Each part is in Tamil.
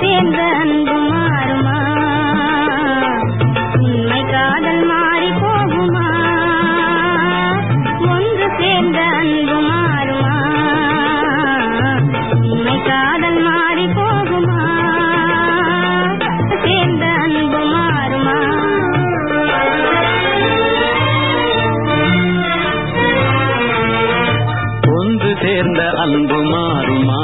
சேர்ந்த அன்பு மாறுமா? உண்மை காதல் மாறி போகுமா? ஒன்று சேர்ந்த அன்பு மாறுமா? உண்மை காதல் மாறி போகுமா? சேர்ந்த அன்பு மாறுமா? ஒன்று சேர்ந்த அன்பு மாறுமா?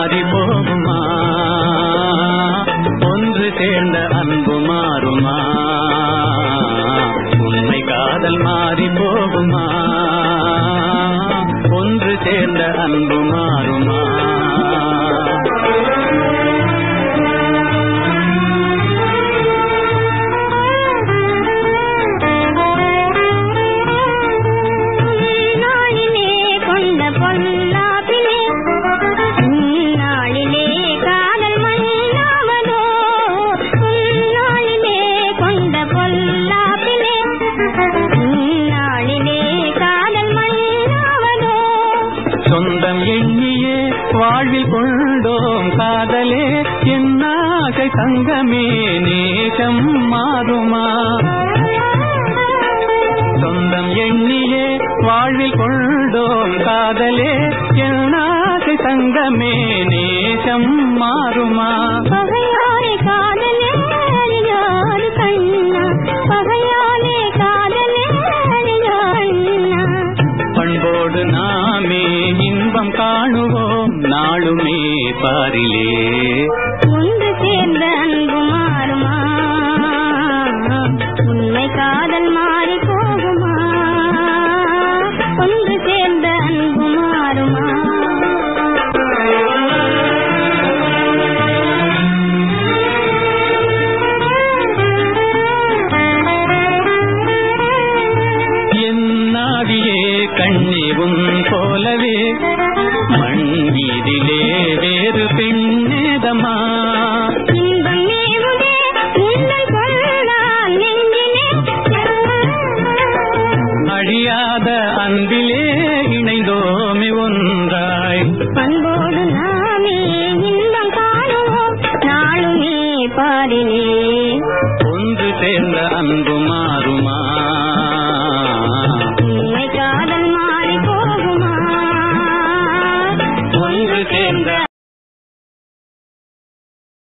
மாறி போகுமா? ஒன்று சேர்ந்த அன்பு மாறுமா? உண்மை காதல் மாறி போகுமா? ஒன்று சேர்ந்த அன்பு வாழ்வில் கொண்டோம் காதலே என்னாகை தங்கமே நேசம் மாறுமா? சொந்தம் எண்ணியே வாழ்வில் கொண்டோம் காதலே என்னாகை தங்கமே நேசம் நாளுமே பாரிலே. ஒன்று சேர்ந்த அன்பு மாறுமா உண்மை காதல் மாறி போகுமா? ஒன்று சேர்ந்த அன்பு மாறுமா என்னாவியே கண்ணே உன் போலவே வேறு பெண்ணேதமா அழியாத அன்பிலே இணைந்தோமே ஒன்றாய். பண்போடு நாமே இன்பம் காணுவோம். நாளுமே பாரிலே